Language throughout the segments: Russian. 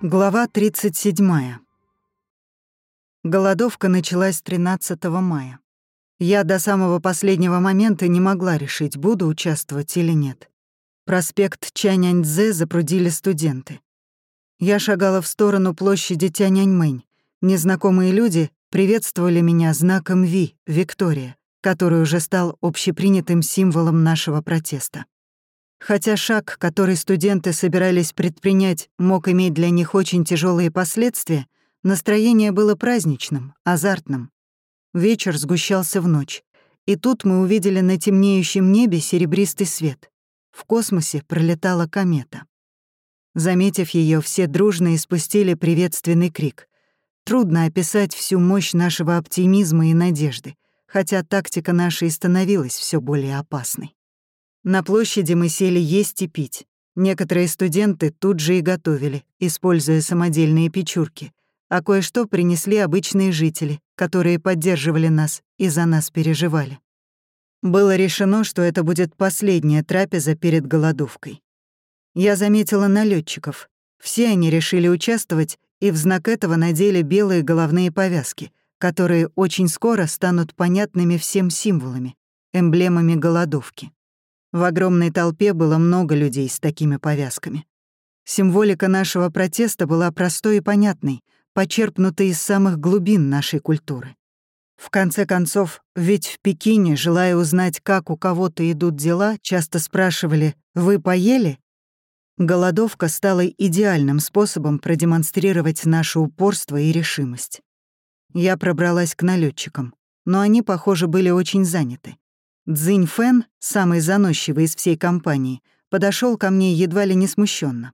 Глава 37. Голодовка началась 13 мая. Я до самого последнего момента не могла решить, буду участвовать или нет. Проспект Чаняньцзе запрудили студенты. Я шагала в сторону площади Тяньаньмэнь. Незнакомые люди приветствовали меня знаком Ви, Виктория, который уже стал общепринятым символом нашего протеста. Хотя шаг, который студенты собирались предпринять, мог иметь для них очень тяжелые последствия, настроение было праздничным, азартным. Вечер сгущался в ночь, и тут мы увидели на темнеющем небе серебристый свет. В космосе пролетала комета. Заметив ее, все дружно испустили приветственный крик. Трудно описать всю мощь нашего оптимизма и надежды, хотя тактика наша и становилась все более опасной. На площади мы сели есть и пить. Некоторые студенты тут же и готовили, используя самодельные печурки, а кое-что принесли обычные жители, которые поддерживали нас и за нас переживали. Было решено, что это будет последняя трапеза перед голодовкой. Я заметила налетчиков. Все они решили участвовать и в знак этого надели белые головные повязки, которые очень скоро станут понятными всем символами, эмблемами голодовки. В огромной толпе было много людей с такими повязками. Символика нашего протеста была простой и понятной, почерпнутой из самых глубин нашей культуры. В конце концов, ведь в Пекине, желая узнать, как у кого-то идут дела, часто спрашивали «Вы поели?». Голодовка стала идеальным способом продемонстрировать наше упорство и решимость. Я пробралась к налетчикам, но они, похоже, были очень заняты. Цзинь Фэн, самый заносчивый из всей компании, подошел ко мне едва ли не смущенно.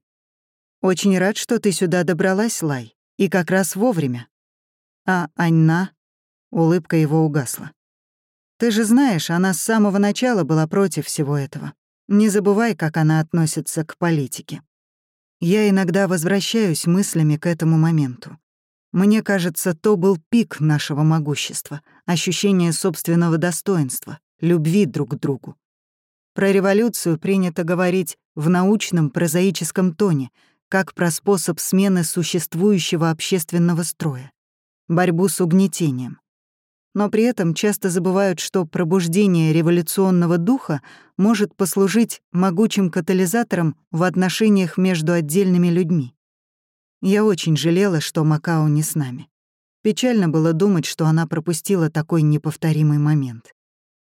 «Очень рад, что ты сюда добралась, Лай, и как раз вовремя». «А Аньна?» — улыбка его угасла. «Ты же знаешь, она с самого начала была против всего этого. Не забывай, как она относится к политике». Я иногда возвращаюсь мыслями к этому моменту. Мне кажется, то был пик нашего могущества, ощущение собственного достоинства, любви друг к другу. Про революцию принято говорить в научном прозаическом тоне, как про способ смены существующего общественного строя, борьбу с угнетением. Но при этом часто забывают, что пробуждение революционного духа может послужить могучим катализатором в отношениях между отдельными людьми. Я очень жалела, что Макао не с нами. Печально было думать, что она пропустила такой неповторимый момент.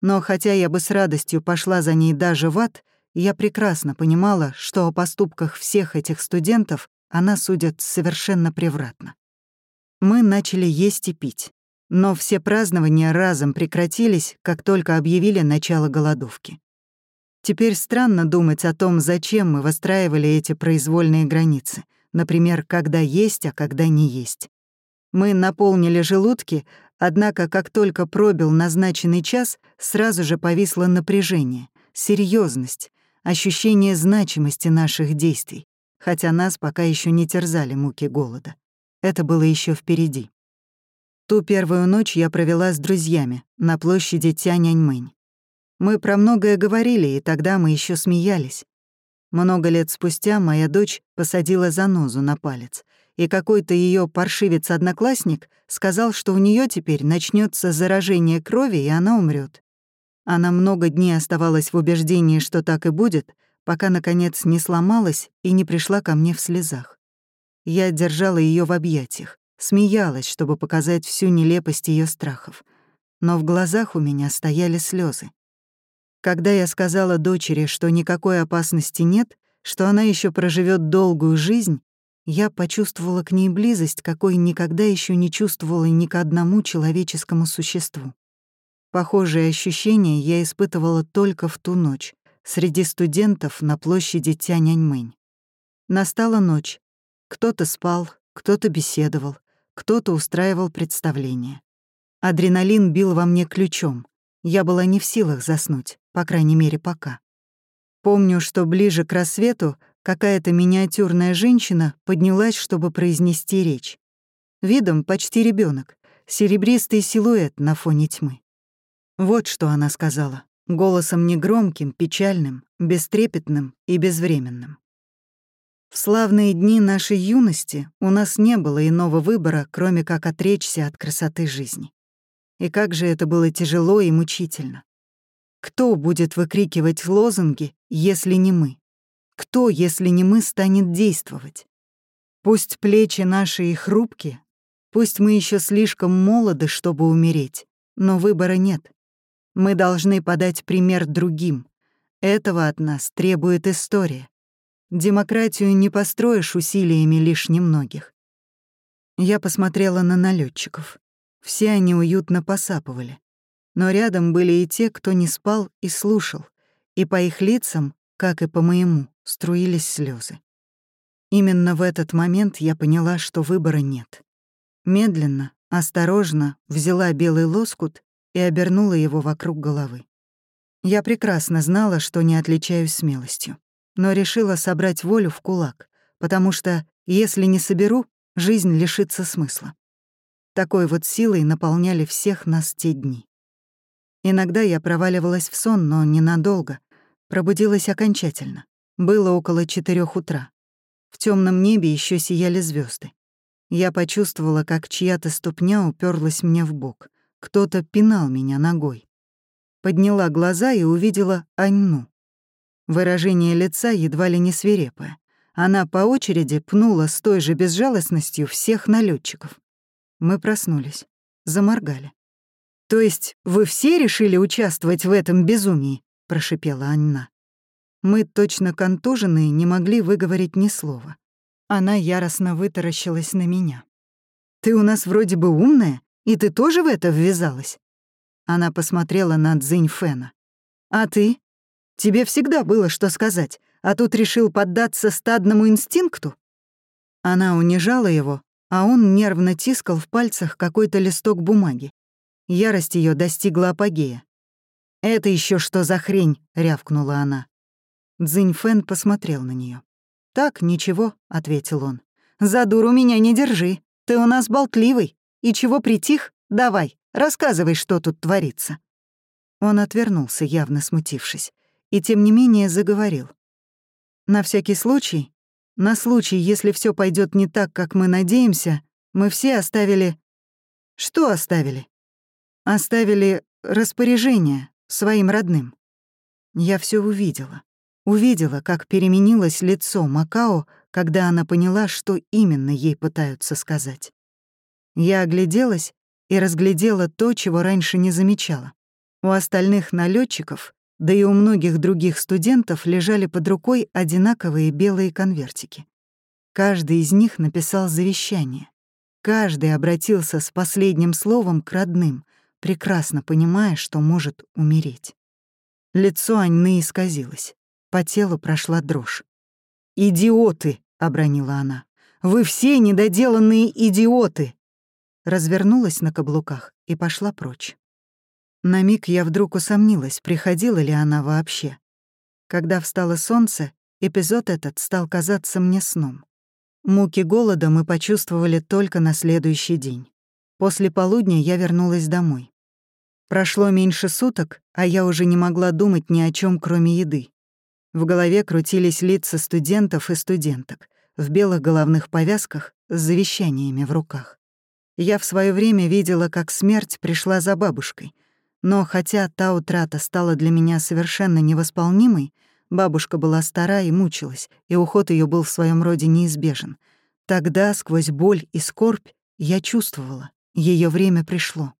Но хотя я бы с радостью пошла за ней даже в ад, я прекрасно понимала, что о поступках всех этих студентов она судит совершенно превратно. Мы начали есть и пить, но все празднования разом прекратились, как только объявили начало голодовки. Теперь странно думать о том, зачем мы выстраивали эти произвольные границы, например, когда есть, а когда не есть. Мы наполнили желудки, Однако, как только пробил назначенный час, сразу же повисло напряжение, серьезность, ощущение значимости наших действий, хотя нас пока еще не терзали муки голода. Это было еще впереди. Ту первую ночь я провела с друзьями на площади Тяньаньмэнь. Мы про многое говорили, и тогда мы еще смеялись. Много лет спустя моя дочь посадила занозу на палец, и какой-то ее паршивец-одноклассник сказал, что у нее теперь начнется заражение крови, и она умрет. Она много дней оставалась в убеждении, что так и будет, пока, наконец, не сломалась и не пришла ко мне в слезах. Я держала ее в объятиях, смеялась, чтобы показать всю нелепость ее страхов. Но в глазах у меня стояли слезы. Когда я сказала дочери, что никакой опасности нет, что она еще проживет долгую жизнь, я почувствовала к ней близость, какой никогда еще не чувствовала ни к одному человеческому существу. Похожие ощущения я испытывала только в ту ночь, среди студентов на площади Тяньаньмэнь. Настала ночь. Кто-то спал, кто-то беседовал, кто-то устраивал представление. Адреналин бил во мне ключом. Я была не в силах заснуть, по крайней мере, пока. Помню, что ближе к рассвету Какая-то миниатюрная женщина поднялась, чтобы произнести речь. Видом почти ребенок, серебристый силуэт на фоне тьмы. Вот что она сказала, голосом негромким, печальным, бестрепетным и безвременным. В славные дни нашей юности у нас не было иного выбора, кроме как отречься от красоты жизни. И как же это было тяжело и мучительно. Кто будет выкрикивать лозунги, если не мы? Кто, если не мы, станет действовать? Пусть плечи наши и хрупкие, пусть мы еще слишком молоды, чтобы умереть, но выбора нет. Мы должны подать пример другим. Этого от нас требует история. Демократию не построишь усилиями лишь немногих. Я посмотрела на налетчиков. Все они уютно посапывали. Но рядом были и те, кто не спал и слушал, и по их лицам, как и по моему, струились слезы. Именно в этот момент я поняла, что выбора нет. Медленно, осторожно взяла белый лоскут и обернула его вокруг головы. Я прекрасно знала, что не отличаюсь смелостью но решила собрать волю в кулак, потому что, если не соберу, жизнь лишится смысла. Такой вот силой наполняли всех нас те дни. Иногда я проваливалась в сон, но ненадолго. Пробудилась окончательно. Было около четырех утра. В темном небе еще сияли звезды. Я почувствовала, как чья-то ступня уперлась мне в бок. Кто-то пинал меня ногой. Подняла глаза и увидела Аньну. Выражение лица едва ли не свирепое. Она по очереди пнула с той же безжалостностью всех налетчиков. Мы проснулись, заморгали. «То есть вы все решили участвовать в этом безумии?» — прошипела Анна. Мы, точно контуженные, не могли выговорить ни слова. Она яростно вытаращилась на меня. «Ты у нас вроде бы умная, и ты тоже в это ввязалась?» Она посмотрела на Цзинь Фэна. «А ты? Тебе всегда было что сказать, а тут решил поддаться стадному инстинкту?» Она унижала его, а он нервно тискал в пальцах какой-то листок бумаги. Ярость ее достигла апогея. «Это еще что за хрень?» — рявкнула она. Цзиньфэн посмотрел на нее. «Так, ничего», — ответил он. «За дуру меня не держи. Ты у нас болтливый. И чего притих? Давай, рассказывай, что тут творится». Он отвернулся, явно смутившись и тем не менее заговорил. На всякий случай, на случай, если все пойдет не так, как мы надеемся, мы все оставили... Что оставили? Оставили распоряжение своим родным. Я все увидела. Увидела, как переменилось лицо Макао, когда она поняла, что именно ей пытаются сказать. Я огляделась и разглядела то, чего раньше не замечала. У остальных налетчиков да и у многих других студентов лежали под рукой одинаковые белые конвертики. Каждый из них написал завещание. Каждый обратился с последним словом к родным, прекрасно понимая, что может умереть. Лицо Анны исказилось. По телу прошла дрожь. «Идиоты!» — обронила она. «Вы все недоделанные идиоты!» Развернулась на каблуках и пошла прочь. На миг я вдруг усомнилась, приходила ли она вообще. Когда встало солнце, эпизод этот стал казаться мне сном. Муки голода мы почувствовали только на следующий день. После полудня я вернулась домой. Прошло меньше суток, а я уже не могла думать ни о чем, кроме еды. В голове крутились лица студентов и студенток в белых головных повязках с завещаниями в руках. Я в свое время видела, как смерть пришла за бабушкой, но хотя та утрата стала для меня совершенно невосполнимой, бабушка была стара и мучилась, и уход ее был в своем роде неизбежен. Тогда, сквозь боль и скорбь, я чувствовала, ее время пришло.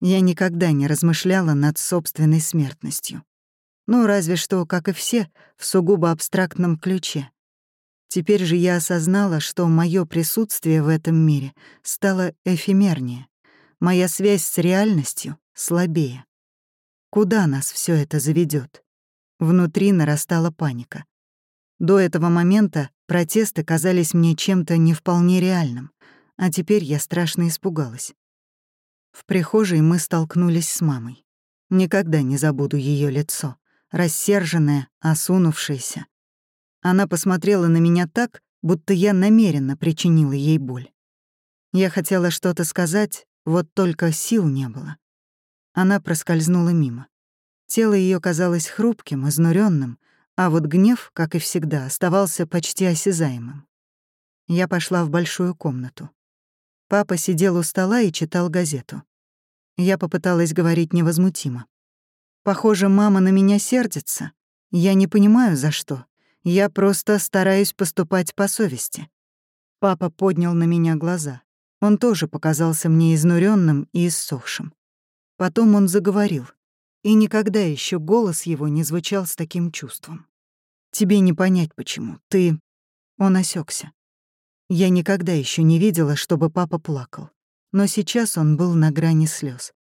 Я никогда не размышляла над собственной смертностью. Ну, разве что, как и все, в сугубо абстрактном ключе. Теперь же я осознала, что мое присутствие в этом мире стало эфемернее. Моя связь с реальностью слабее. Куда нас все это заведет? Внутри нарастала паника. До этого момента протесты казались мне чем-то не вполне реальным, а теперь я страшно испугалась. В прихожей мы столкнулись с мамой. Никогда не забуду ее лицо, рассерженное, осунувшееся. Она посмотрела на меня так, будто я намеренно причинила ей боль. Я хотела что-то сказать, вот только сил не было. Она проскользнула мимо. Тело ее казалось хрупким, изнуренным, а вот гнев, как и всегда, оставался почти осязаемым. Я пошла в большую комнату. Папа сидел у стола и читал газету. Я попыталась говорить невозмутимо. Похоже, мама на меня сердится. Я не понимаю, за что. Я просто стараюсь поступать по совести. Папа поднял на меня глаза. Он тоже показался мне изнуренным и иссохшим. Потом он заговорил, и никогда еще голос его не звучал с таким чувством. «Тебе не понять, почему. Ты...» Он осекся. Я никогда еще не видела, чтобы папа плакал. Но сейчас он был на грани слез.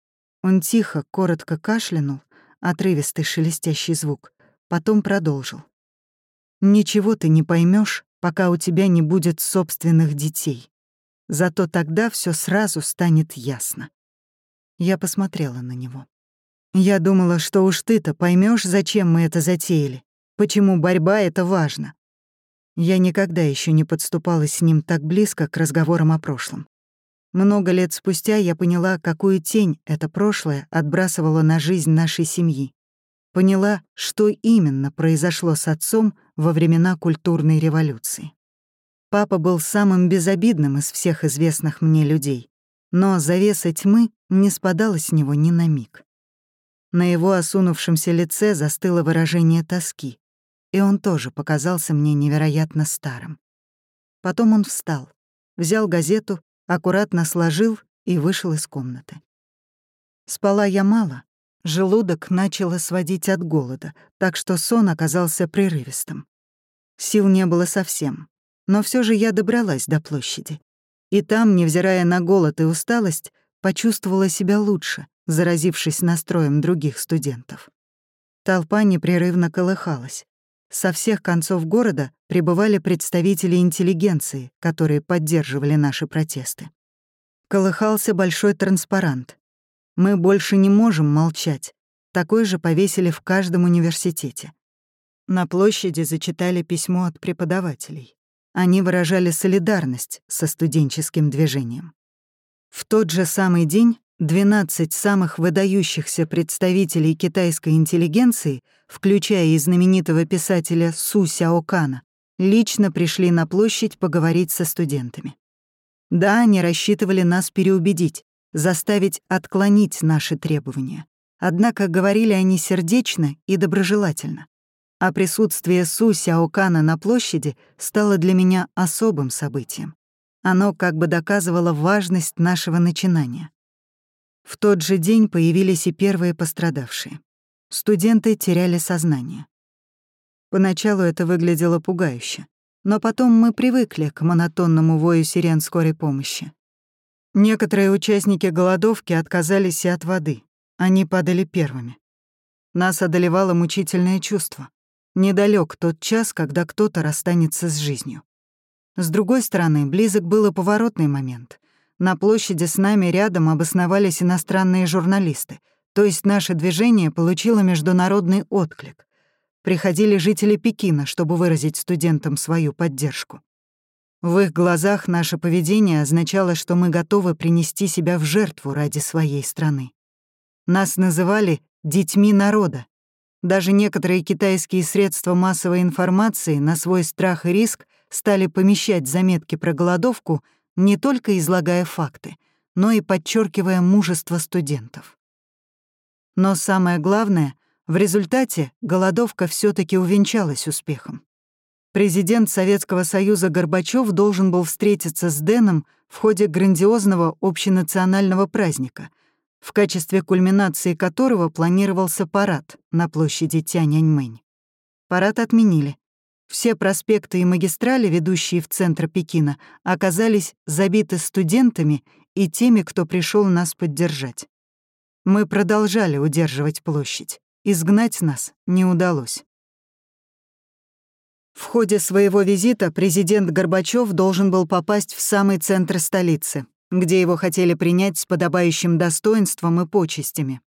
Он тихо, коротко кашлянул, отрывистый шелестящий звук, потом продолжил. «Ничего ты не поймешь, пока у тебя не будет собственных детей. Зато тогда все сразу станет ясно». Я посмотрела на него. «Я думала, что уж ты-то поймешь, зачем мы это затеяли, почему борьба — это важно. Я никогда еще не подступалась с ним так близко к разговорам о прошлом. Много лет спустя я поняла, какую тень это прошлое отбрасывало на жизнь нашей семьи. Поняла, что именно произошло с отцом во времена культурной революции. Папа был самым безобидным из всех известных мне людей, но завеса тьмы не спадала с него ни на миг. На его осунувшемся лице застыло выражение тоски, и он тоже показался мне невероятно старым. Потом он встал, взял газету, аккуратно сложил и вышел из комнаты. Спала я мало, желудок начало сводить от голода, так что сон оказался прерывистым. Сил не было совсем, но все же я добралась до площади. И там, невзирая на голод и усталость, почувствовала себя лучше, заразившись настроем других студентов. Толпа непрерывно колыхалась. Со всех концов города прибывали представители интеллигенции, которые поддерживали наши протесты. Колыхался большой транспарант. «Мы больше не можем молчать». Такой же повесили в каждом университете. На площади зачитали письмо от преподавателей. Они выражали солидарность со студенческим движением. В тот же самый день 12 самых выдающихся представителей китайской интеллигенции, включая и знаменитого писателя Су Сяокана, лично пришли на площадь поговорить со студентами. Да, они рассчитывали нас переубедить, заставить отклонить наши требования. Однако говорили они сердечно и доброжелательно. А присутствие Су Сяокана на площади стало для меня особым событием. Оно как бы доказывало важность нашего начинания. В тот же день появились и первые пострадавшие. Студенты теряли сознание. Поначалу это выглядело пугающе, но потом мы привыкли к монотонному вою сирен скорой помощи. Некоторые участники голодовки отказались и от воды. Они падали первыми. Нас одолевало мучительное чувство. Недалек тот час, когда кто-то расстанется с жизнью. С другой стороны, близок был и поворотный момент. На площади с нами рядом обосновались иностранные журналисты, то есть наше движение получило международный отклик. Приходили жители Пекина, чтобы выразить студентам свою поддержку. В их глазах наше поведение означало, что мы готовы принести себя в жертву ради своей страны. Нас называли «детьми народа». Даже некоторые китайские средства массовой информации на свой страх и риск стали помещать заметки про голодовку — не только излагая факты, но и подчеркивая мужество студентов. Но самое главное, в результате голодовка все таки увенчалась успехом. Президент Советского Союза Горбачев должен был встретиться с Дэном в ходе грандиозного общенационального праздника, в качестве кульминации которого планировался парад на площади Тяньаньмэнь. Парад отменили, все проспекты и магистрали, ведущие в центр Пекина, оказались забиты студентами и теми, кто пришел нас поддержать. Мы продолжали удерживать площадь. Изгнать нас не удалось. В ходе своего визита президент Горбачев должен был попасть в самый центр столицы, где его хотели принять с подобающим достоинством и почестями.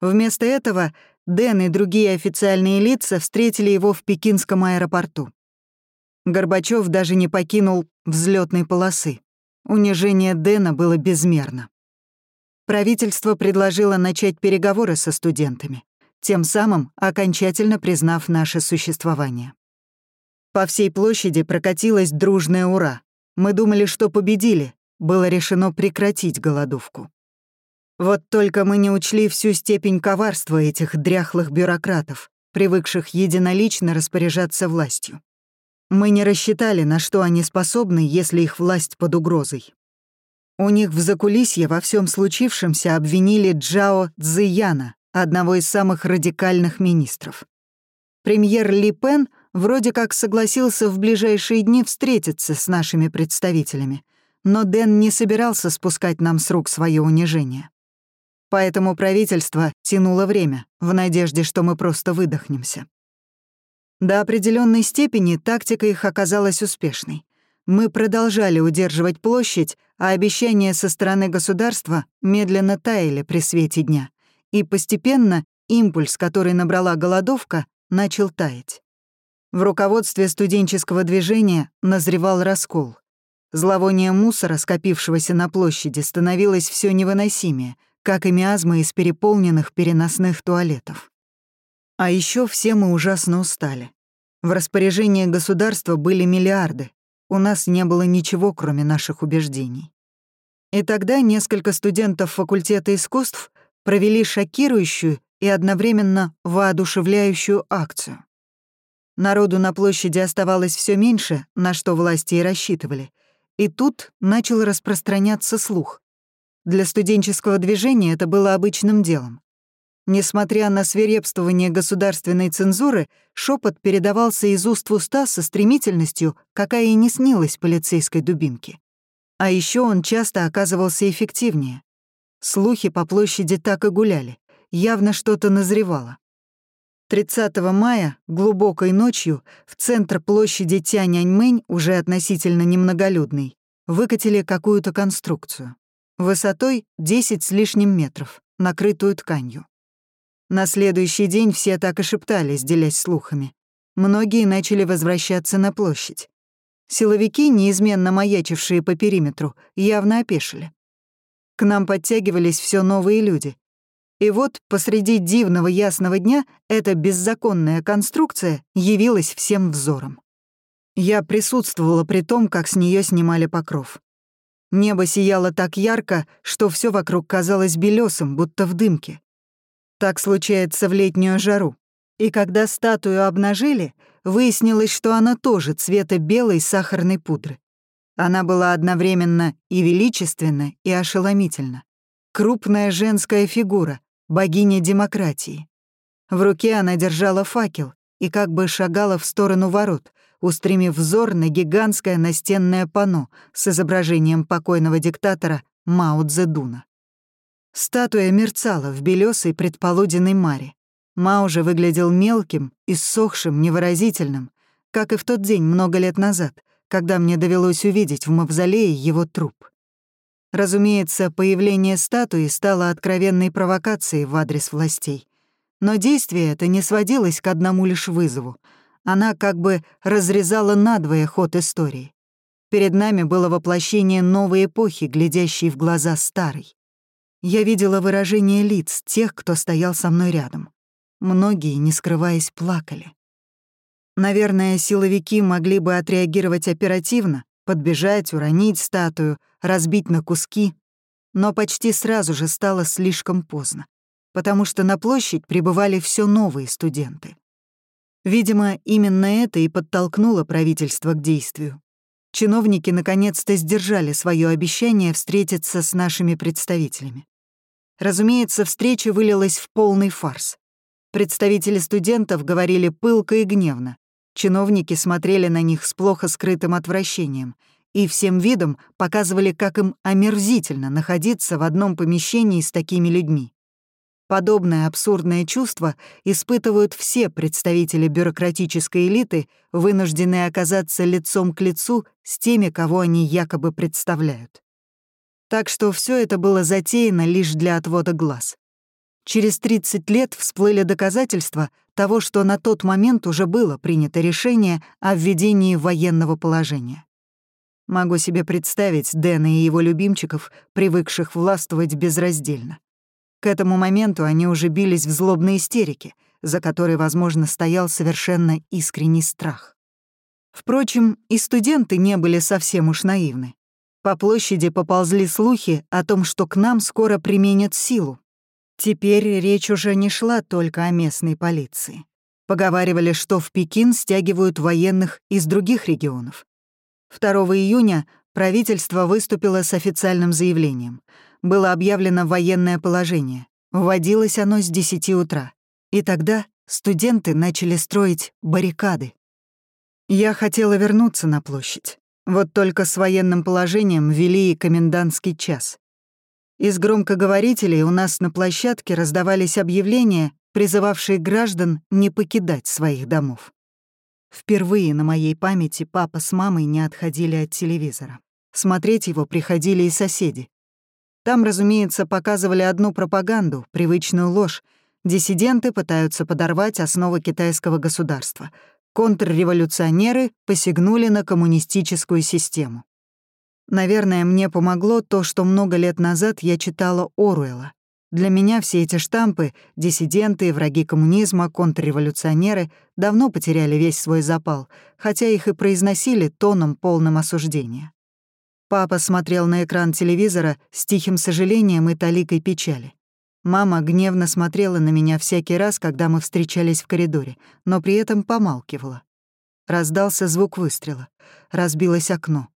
Вместо этого Дэн и другие официальные лица встретили его в пекинском аэропорту. Горбачев даже не покинул взлетной полосы. Унижение Дэна было безмерно. правительство предложило начать переговоры со студентами, тем самым окончательно признав наше существование. По всей площади прокатилось дружное «Ура!». Мы думали, что победили, было решено прекратить голодовку. Вот только мы не учли всю степень коварства этих дряхлых бюрократов, привыкших единолично распоряжаться властью. Мы не рассчитали, на что они способны, если их власть под угрозой. У них в закулисье во всем случившемся обвинили Джао Цзияна, одного из самых радикальных министров. Премьер Ли Пен вроде как согласился в ближайшие дни встретиться с нашими представителями, но Дэн не собирался спускать нам с рук свое унижение. Поэтому правительство тянуло время, в надежде, что мы просто выдохнемся. До определенной степени тактика их оказалась успешной. Мы продолжали удерживать площадь, а обещания со стороны государства медленно таяли при свете дня. И постепенно импульс, который набрала голодовка, начал таять. В руководстве студенческого движения назревал раскол. Зловоние мусора, скопившегося на площади, становилось все невыносимее, как и миазмы из переполненных переносных туалетов. А еще все мы ужасно устали. В распоряжении государства были миллиарды. У нас не было ничего, кроме наших убеждений. И тогда несколько студентов факультета искусств провели шокирующую и одновременно воодушевляющую акцию. Народу на площади оставалось все меньше, на что власти и рассчитывали, и тут начал распространяться слух. Для студенческого движения это было обычным делом. Несмотря на свирепствование государственной цензуры, шепот передавался из уст в уста со стремительностью, какая и не снилась полицейской дубинке. А еще он часто оказывался эффективнее. Слухи по площади так и гуляли. Явно что-то назревало. 30 мая, глубокой ночью, в центр площади Тяньаньмэнь, уже относительно немноголюдный, выкатили какую-то конструкцию. Высотой 10 с лишним метров, накрытую тканью. На следующий день все так и шептались, делясь слухами. Многие начали возвращаться на площадь. Силовики, неизменно маячившие по периметру, явно опешили. К нам подтягивались все новые люди, и вот посреди дивного ясного дня эта беззаконная конструкция явилась всем взором. Я присутствовала при том, как с нее снимали покров. Небо сияло так ярко, что все вокруг казалось белесым, будто в дымке. Так случается в летнюю жару. И когда статую обнажили, выяснилось, что она тоже цвета белой сахарной пудры. Она была одновременно и величественна, и ошеломительна. Крупная женская фигура, богиня демократии. В руке она держала факел и как бы шагала в сторону ворот, устремив взор на гигантское настенное панно с изображением покойного диктатора Мао Цзэдуна. Статуя мерцала в белесой предполуденной маре. Мао же выглядел мелким, иссохшим, невыразительным, как и в тот день много лет назад, когда мне довелось увидеть в мавзолее его труп. Разумеется, появление статуи стало откровенной провокацией в адрес властей. Но действие это не сводилось к одному лишь вызову. Она как бы разрезала надвое ход истории. Перед нами было воплощение новой эпохи, глядящей в глаза старой. Я видела выражение лиц тех, кто стоял со мной рядом. Многие, не скрываясь, плакали. Наверное, силовики могли бы отреагировать оперативно, подбежать, уронить статую, разбить на куски. Но почти сразу же стало слишком поздно, потому что на площадь прибывали все новые студенты. Видимо, именно это и подтолкнуло правительство к действию. Чиновники наконец-то сдержали свое обещание встретиться с нашими представителями. Разумеется, встреча вылилась в полный фарс. Представители студентов говорили пылко и гневно. Чиновники смотрели на них с плохо скрытым отвращением и всем видом показывали, как им омерзительно находиться в одном помещении с такими людьми. Подобное абсурдное чувство испытывают все представители бюрократической элиты, вынужденные оказаться лицом к лицу с теми, кого они якобы представляют. Так что все это было затеяно лишь для отвода глаз. Через 30 лет всплыли доказательства того, что на тот момент уже было принято решение о введении военного положения. Могу себе представить Дэна и его любимчиков, привыкших властвовать безраздельно. К этому моменту они уже бились в злобной истерике, за которой, возможно, стоял совершенно искренний страх. Впрочем, и студенты не были совсем уж наивны. По площади поползли слухи о том, что к нам скоро применят силу. Теперь речь уже не шла только о местной полиции. Поговаривали, что в Пекин стягивают военных из других регионов. 2 июня правительство выступило с официальным заявлением. Было объявлено военное положение. Вводилось оно с 10 утра. И тогда студенты начали строить баррикады. Я хотела вернуться на площадь. Вот только с военным положением ввели и комендантский час. Из громкоговорителей у нас на площадке раздавались объявления, призывавшие граждан не покидать своих домов. Впервые на моей памяти папа с мамой не отходили от телевизора. Смотреть его приходили и соседи. Там, разумеется, показывали одну пропаганду, привычную ложь. Диссиденты пытаются подорвать основы китайского государства. Контрреволюционеры посягнули на коммунистическую систему. Наверное, мне помогло то, что много лет назад я читала Оруэлла. Для меня все эти штампы — диссиденты, враги коммунизма, контрреволюционеры — давно потеряли весь свой запал, хотя их и произносили тоном полным осуждения. Папа смотрел на экран телевизора с тихим сожалением и таликой печали. Мама гневно смотрела на меня всякий раз, когда мы встречались в коридоре, но при этом помалкивала. Раздался звук выстрела. Разбилось окно.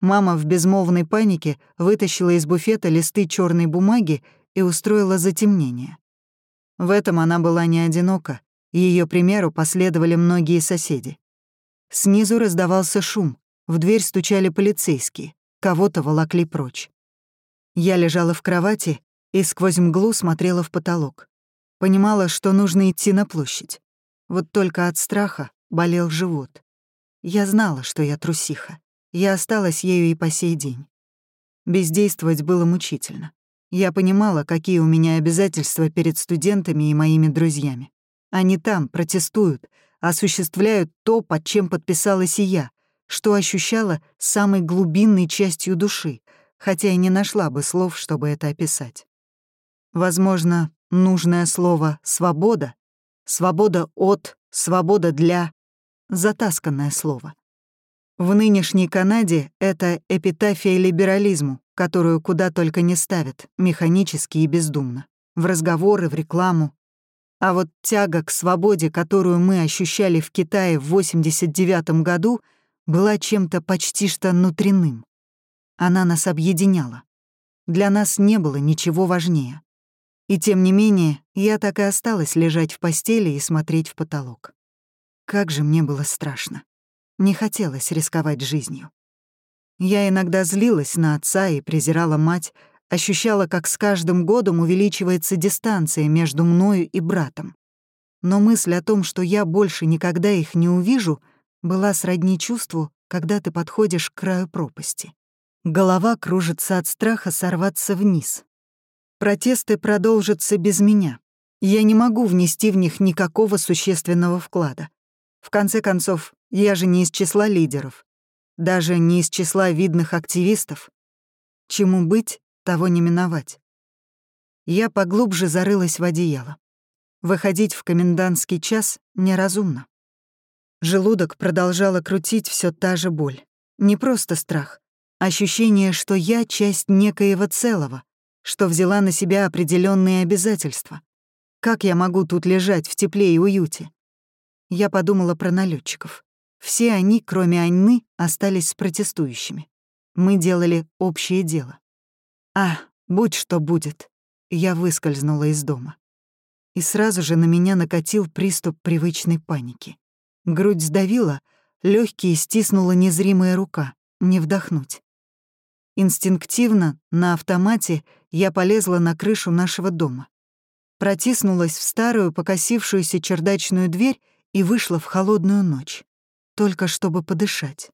Мама в безмолвной панике вытащила из буфета листы черной бумаги и устроила затемнение. В этом она была не одинока, ее примеру последовали многие соседи. Снизу раздавался шум, в дверь стучали полицейские, кого-то волокли прочь. Я лежала в кровати и сквозь мглу смотрела в потолок. Понимала, что нужно идти на площадь. Вот только от страха болел живот. Я знала, что я трусиха. Я осталась ею и по сей день. Бездействовать было мучительно. Я понимала, какие у меня обязательства перед студентами и моими друзьями. Они там протестуют, осуществляют то, под чем подписалась и я, что ощущала самой глубинной частью души, хотя и не нашла бы слов, чтобы это описать. Возможно, нужное слово «свобода», «свобода от», «свобода для» — затасканное слово. В нынешней Канаде это эпитафия либерализму, которую куда только не ставят, механически и бездумно, в разговоры, в рекламу. А вот тяга к свободе, которую мы ощущали в Китае в 89 году, была чем-то почти что внутренним. Она нас объединяла. Для нас не было ничего важнее. И тем не менее, я так и осталась лежать в постели и смотреть в потолок. Как же мне было страшно. Не хотелось рисковать жизнью. Я иногда злилась на отца и презирала мать, ощущала, как с каждым годом увеличивается дистанция между мною и братом. Но мысль о том, что я больше никогда их не увижу, была сродни чувству, когда ты подходишь к краю пропасти. Голова кружится от страха сорваться вниз. Протесты продолжатся без меня. Я не могу внести в них никакого существенного вклада. В конце концов, я же не из числа лидеров даже не из числа видных активистов. Чему быть, того не миновать. Я поглубже зарылась в одеяло. Выходить в комендантский час неразумно. Желудок продолжала крутить все та же боль. Не просто страх, ощущение, что я часть некоего целого, что взяла на себя определенные обязательства. Как я могу тут лежать в тепле и уюте? Я подумала про налетчиков. Все они, кроме Анны, остались с протестующими. Мы делали общее дело. А, будь что будет, я выскользнула из дома. И сразу же на меня накатил приступ привычной паники. Грудь сдавила, легкие стиснула незримая рука, не вдохнуть. Инстинктивно, на автомате, я полезла на крышу нашего дома. Протиснулась в старую покосившуюся чердачную дверь и вышла в холодную ночь только чтобы подышать.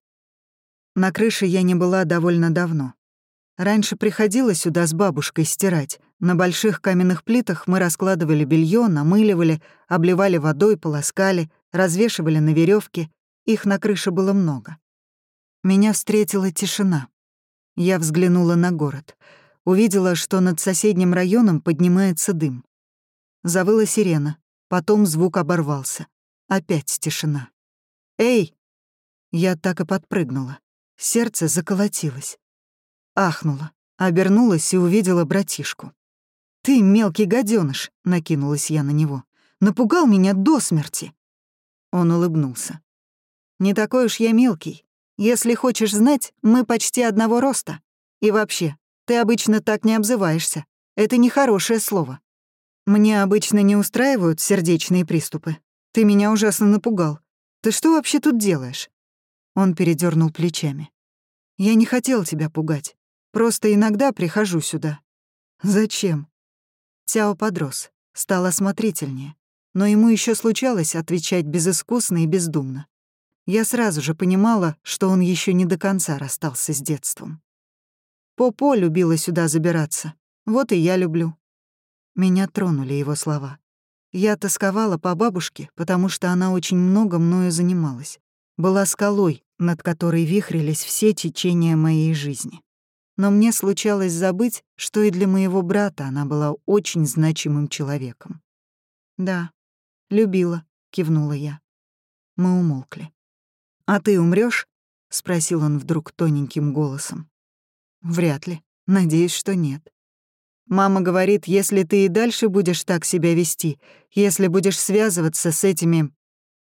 На крыше я не была довольно давно. Раньше приходила сюда с бабушкой стирать. На больших каменных плитах мы раскладывали белье, намыливали, обливали водой, полоскали, развешивали на веревке. Их на крыше было много. Меня встретила тишина. Я взглянула на город. Увидела, что над соседним районом поднимается дым. Завыла сирена, потом звук оборвался. Опять тишина. «Эй!» Я так и подпрыгнула. Сердце заколотилось. Ахнула, обернулась и увидела братишку. «Ты, мелкий гаденыш, накинулась я на него. «Напугал меня до смерти!» Он улыбнулся. «Не такой уж я мелкий. Если хочешь знать, мы почти одного роста. И вообще, ты обычно так не обзываешься. Это нехорошее слово. Мне обычно не устраивают сердечные приступы. Ты меня ужасно напугал. Ты что вообще тут делаешь?» Он передернул плечами. «Я не хотел тебя пугать. Просто иногда прихожу сюда». «Зачем?» Тяо подрос, стал осмотрительнее, но ему еще случалось отвечать безыскусно и бездумно. Я сразу же понимала, что он еще не до конца расстался с детством. Попо любила сюда забираться. Вот и я люблю. Меня тронули его слова. Я тосковала по бабушке, потому что она очень много мною занималась. Была скалой, над которой вихрились все течения моей жизни. Но мне случалось забыть, что и для моего брата она была очень значимым человеком. «Да, любила», — кивнула я. Мы умолкли. «А ты умрёшь?» — спросил он вдруг тоненьким голосом. «Вряд ли. Надеюсь, что нет. Мама говорит, если ты и дальше будешь так себя вести, если будешь связываться с этими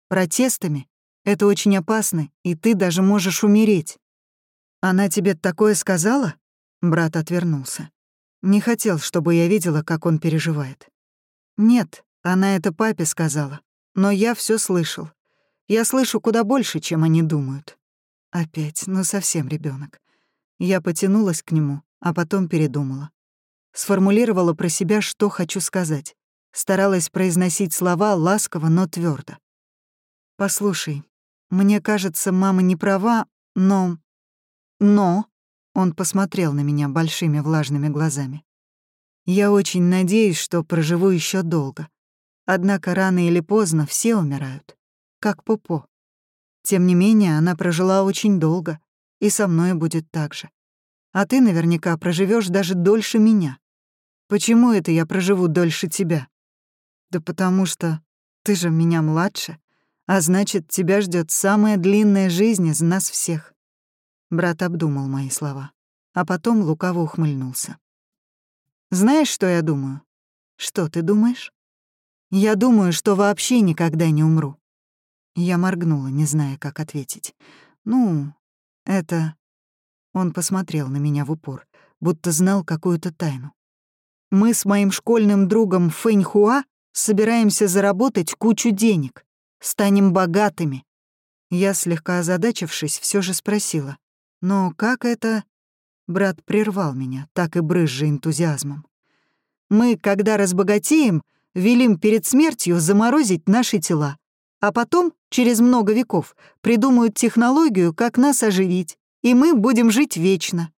протестами, это очень опасно, и ты даже можешь умереть. Она тебе такое сказала? Брат отвернулся. Не хотел, чтобы я видела, как он переживает. Нет, она это папе сказала, но я все слышал. Я слышу куда больше, чем они думают. Опять, ну совсем ребенок. Я потянулась к нему, а потом передумала. Сформулировала про себя, что хочу сказать. Старалась произносить слова ласково, но твердо. «Послушай, мне кажется, мама не права, но... Но...» Он посмотрел на меня большими влажными глазами. «Я очень надеюсь, что проживу еще долго. Однако рано или поздно все умирают как Попо. Тем не менее, она прожила очень долго, и со мной будет так же. А ты наверняка проживешь даже дольше меня. Почему это я проживу дольше тебя? Да потому что ты же меня младше, а значит, тебя ждет самая длинная жизнь из нас всех. Брат обдумал мои слова, а потом лукаво ухмыльнулся. Знаешь, что я думаю? Что ты думаешь? Я думаю, что вообще никогда не умру. Я моргнула, не зная, как ответить. «Ну, это...» Он посмотрел на меня в упор, будто знал какую-то тайну. «Мы с моим школьным другом Фэнь Хуа собираемся заработать кучу денег. Станем богатыми». Я, слегка озадачившись, все же спросила. «Но как это...» Брат прервал меня, так и брызжа энтузиазмом. «Мы, когда разбогатеем, велим перед смертью заморозить наши тела а потом, через много веков, придумают технологию, как нас оживить, и мы будем жить вечно».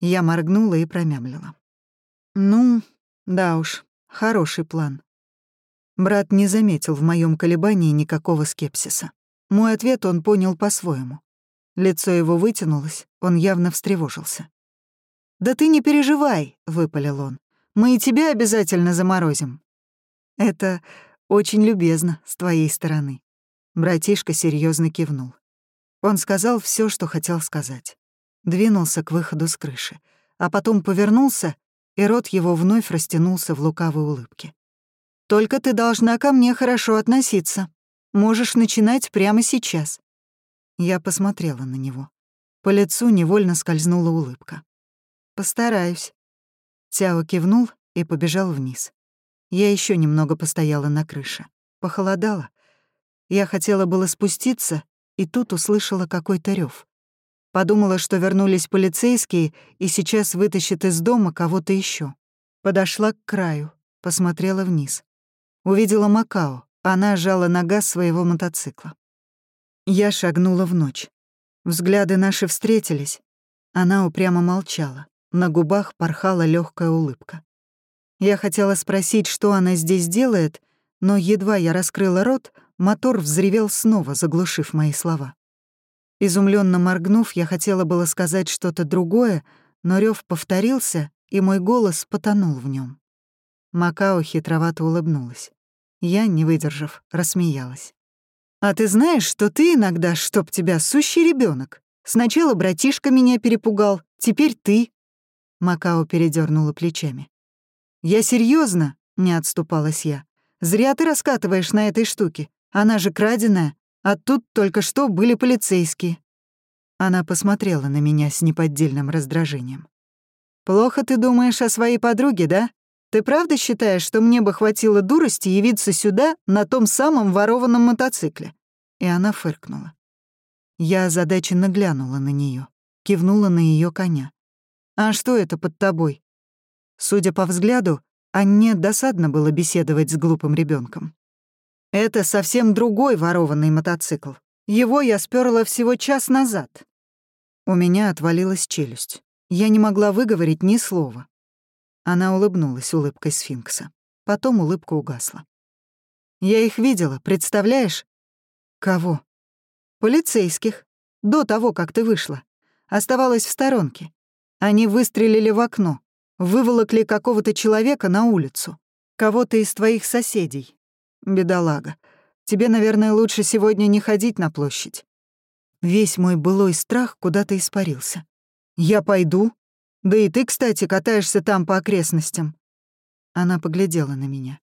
Я моргнула и промямлила. «Ну, да уж, хороший план». Брат не заметил в моем колебании никакого скепсиса. Мой ответ он понял по-своему. Лицо его вытянулось, он явно встревожился. «Да ты не переживай», — выпалил он. «Мы и тебя обязательно заморозим». Это очень любезно с твоей стороны. Братишка серьезно кивнул. Он сказал все, что хотел сказать. Двинулся к выходу с крыши, а потом повернулся, и рот его вновь растянулся в лукавой улыбке. «Только ты должна ко мне хорошо относиться. Можешь начинать прямо сейчас». Я посмотрела на него. По лицу невольно скользнула улыбка. «Постараюсь». Тяо кивнул и побежал вниз. Я еще немного постояла на крыше. Похолодало. Я хотела было спуститься, и тут услышала какой-то рев. Подумала, что вернулись полицейские и сейчас вытащат из дома кого-то еще. Подошла к краю, посмотрела вниз. Увидела Макао, она жала на газ своего мотоцикла. Я шагнула в ночь. Взгляды наши встретились. Она упрямо молчала. На губах порхала легкая улыбка. Я хотела спросить, что она здесь делает, но едва я раскрыла рот, мотор взревел снова, заглушив мои слова. Изумленно моргнув, я хотела было сказать что-то другое, но рев повторился, и мой голос потонул в нем. Макао хитровато улыбнулась. Я, не выдержав, рассмеялась. «А ты знаешь, что ты иногда, чтоб тебя, сущий ребенок. Сначала братишка меня перепугал, теперь ты». Макао передернула плечами. «Я серьезно, не отступалась я. «Зря ты раскатываешь на этой штуке. Она же краденая, а тут только что были полицейские». Она посмотрела на меня с неподдельным раздражением. «Плохо ты думаешь о своей подруге, да? Ты правда считаешь, что мне бы хватило дурости явиться сюда на том самом ворованном мотоцикле?» И она фыркнула. Я озадаченно глянула на нее, кивнула на ее коня. «А что это под тобой?» Судя по взгляду, Анне досадно было беседовать с глупым ребенком. «Это совсем другой ворованный мотоцикл. Его я сперла всего час назад». У меня отвалилась челюсть. Я не могла выговорить ни слова. Она улыбнулась улыбкой сфинкса. Потом улыбка угасла. «Я их видела, представляешь?» «Кого?» «Полицейских. До того, как ты вышла. Оставалась в сторонке. Они выстрелили в окно. Выволокли какого-то человека на улицу. Кого-то из твоих соседей. Бедолага. Тебе, наверное, лучше сегодня не ходить на площадь. Весь мой былой страх куда-то испарился. Я пойду. Да и ты, кстати, катаешься там по окрестностям. Она поглядела на меня.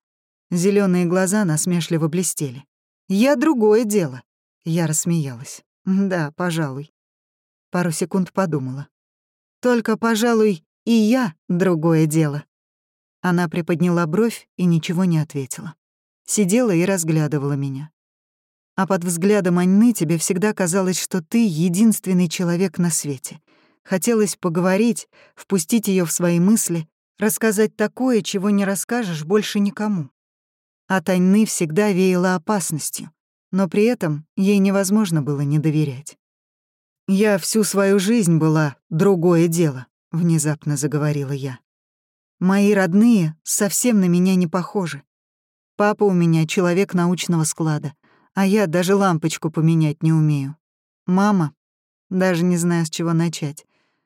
Зеленые глаза насмешливо блестели. Я другое дело. Я рассмеялась. Да, пожалуй. Пару секунд подумала. Только, пожалуй, и я — другое дело. Она приподняла бровь и ничего не ответила. Сидела и разглядывала меня. А под взглядом Анны тебе всегда казалось, что ты единственный человек на свете. Хотелось поговорить, впустить ее в свои мысли, рассказать такое, чего не расскажешь больше никому. От Анны всегда веяло опасностью, но при этом ей невозможно было не доверять. Я всю свою жизнь была другое дело. — внезапно заговорила я. «Мои родные совсем на меня не похожи. Папа у меня человек научного склада, а я даже лампочку поменять не умею. Мама, даже не знаю, с чего начать.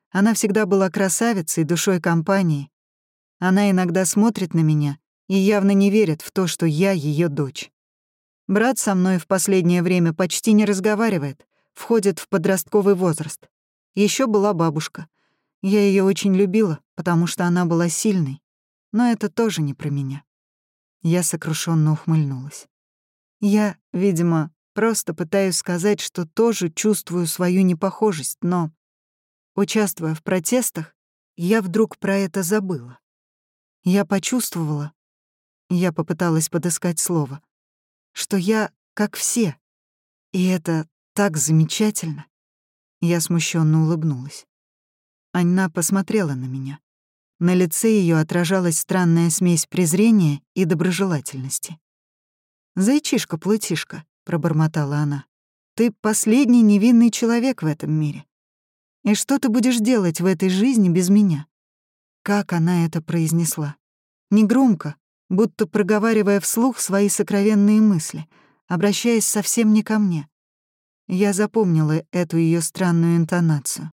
Она всегда была красавицей, душой компании. Она иногда смотрит на меня и явно не верит в то, что я ее дочь. Брат со мной в последнее время почти не разговаривает, входит в подростковый возраст. Еще была бабушка — я ее очень любила, потому что она была сильной, но это тоже не про меня. Я сокрушенно ухмыльнулась. Я, видимо, просто пытаюсь сказать, что тоже чувствую свою непохожесть, но, участвуя в протестах, я вдруг про это забыла. Я почувствовала, я попыталась подыскать слово, что я как все, и это так замечательно. Я смущенно улыбнулась. Анна посмотрела на меня. На лице ее отражалась странная смесь презрения и доброжелательности. «Зайчишка-плутишка», — пробормотала она, — «ты последний невинный человек в этом мире. И что ты будешь делать в этой жизни без меня?» Как она это произнесла? Негромко, будто проговаривая вслух свои сокровенные мысли, обращаясь совсем не ко мне. Я запомнила эту ее странную интонацию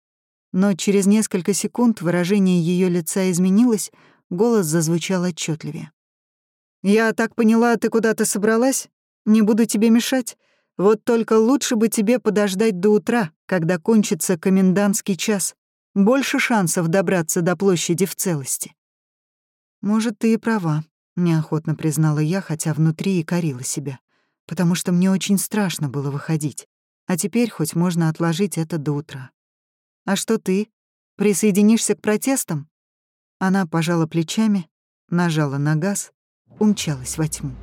но через несколько секунд выражение ее лица изменилось, голос зазвучал отчетливее. «Я так поняла, ты куда-то собралась? Не буду тебе мешать. Вот только лучше бы тебе подождать до утра, когда кончится комендантский час. Больше шансов добраться до площади в целости». «Может, ты и права», — неохотно признала я, хотя внутри и корила себя, потому что мне очень страшно было выходить, а теперь хоть можно отложить это до утра. А что ты? Присоединишься к протестам?» Она пожала плечами, нажала на газ, умчалась во тьму.